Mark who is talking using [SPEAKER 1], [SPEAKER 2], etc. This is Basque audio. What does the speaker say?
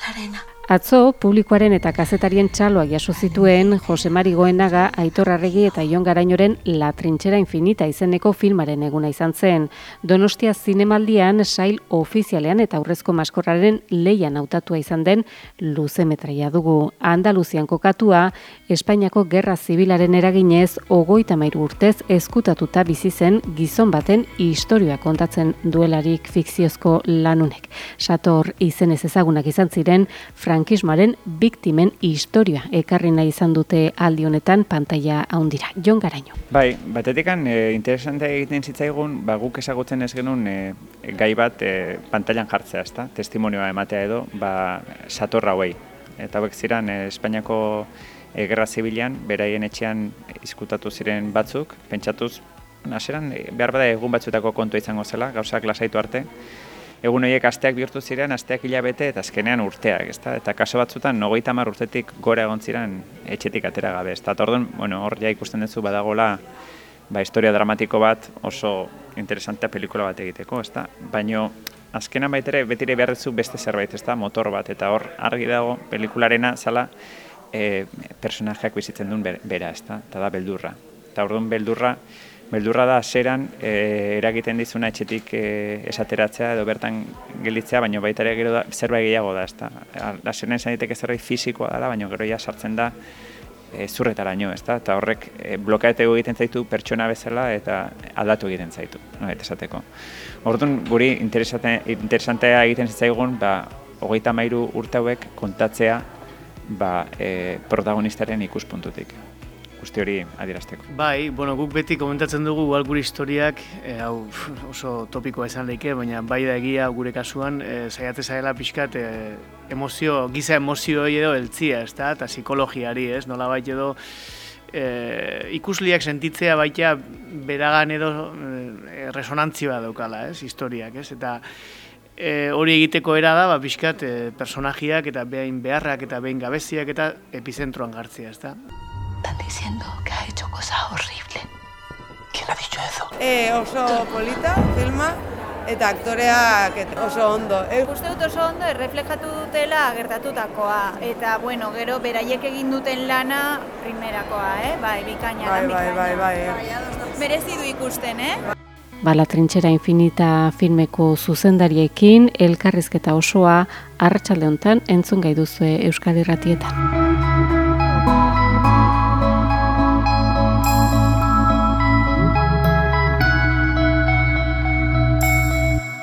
[SPEAKER 1] られな Atzo, publikoaren eta kazetarien txaloa jaso zituen Jose Mari Goenaga, Aitor Arregi eta Ion Garainoren La Trintxera Infinita izeneko filmaren eguna izan zen. Donostia zinemaldian sail ofizialean eta aurrezko maskorraren leian hautatua izan den luze metraia dugu. Andaluzian kokatua, Espainiako Gerra Zibilaren eraginez, ogoita mairu urtez eskutatuta bizi zen gizon baten historioa kontatzen duelarik fikziozko lanunek. Sator izenez ezagunak izan ziren, Frank frankismoaren biktimen historia ekarri nahi izan dute aldi honetan pantalla haundira. Jon Garaino.
[SPEAKER 2] Bai, batetikan e, interesante egiten zitzaigun, ba, guk ezagutzen ez genuen e, gai bat e, pantailan jartzea, ezta? Testimonioa ematea edo, ba, satorra hauei. Eta hauek ziren, e, Espainiako e, Gerra Zibilian, beraien etxean izkutatu ziren batzuk, pentsatuz, naseran, behar bada egun batzutako kontu izango zela, gauzak lasaitu arte, egun horiek asteak bihurtu ziren, asteak hilabete eta azkenean urteak, ezta? Eta kaso batzutan, nogeita mar urtetik gora egon ziren etxetik atera gabe, ezta? Orduan, bueno, hor ja ikusten duzu badagola ba, historia dramatiko bat oso interesantea pelikula bat egiteko, ezta? Baino, azkenan baitere, betire behar beste zerbait, ezta? Motor bat, eta hor argi dago pelikularena zala e, personajeak bizitzen duen bera, ezta? Eta da beldurra. Eta orduan beldurra, Beldurra da, zeran, e, eragiten dizuna etxetik e, esateratzea edo bertan gelditzea, baina baita ere gero da, zerbait gehiago da, ezta. Da, zeran esan diteke zerbait fizikoa dela, baina gero ja sartzen da e, zurretara nio, ezta. Eta horrek e, blokaetego egiten zaitu pertsona bezala eta aldatu egiten zaitu, no, eta esateko. Orduan, guri interesantea egiten zitzaigun, ba, hogeita mairu urte hauek kontatzea ba, e, protagonistaren ikuspuntutik guzti hori adierazteko.
[SPEAKER 3] Bai, bueno, guk beti komentatzen dugu igual gure historiak, e, hau oso topikoa esan leike, baina bai da egia gure kasuan, e, saiatze zaila pixkat e, emozio, giza emozioi edo eltzia, ez da, eta psikologiari, ez, nola bai edo e, ikusliak sentitzea baita beragan edo e, resonantzioa daukala, ez, historiak, ez, eta e, hori egiteko era da, ba, pixkat, e, personajiak eta behin beharrak eta behin gabeziak eta epizentroan gartzia, ez da.
[SPEAKER 4] Están diciendo que ha hecho cosas horribles.
[SPEAKER 5] ¿Quién ha dicho eso?
[SPEAKER 6] Eh, oso polita, filma, eta aktoreak oso ondo.
[SPEAKER 7] Eh? Uste dut oso ondo, erreflejatu dutela gertatutakoa. Eta, bueno, gero, beraiek egin duten lana, primerakoa, eh? Bai, bikaina,
[SPEAKER 6] bai, bai, bai, bai,
[SPEAKER 7] bai. Merezi du ikusten, eh?
[SPEAKER 1] Bala Trintxera Infinita filmeko zuzendariekin, elkarrizketa osoa, arratsalde hontan entzun gai duzue Euskal Irratietan.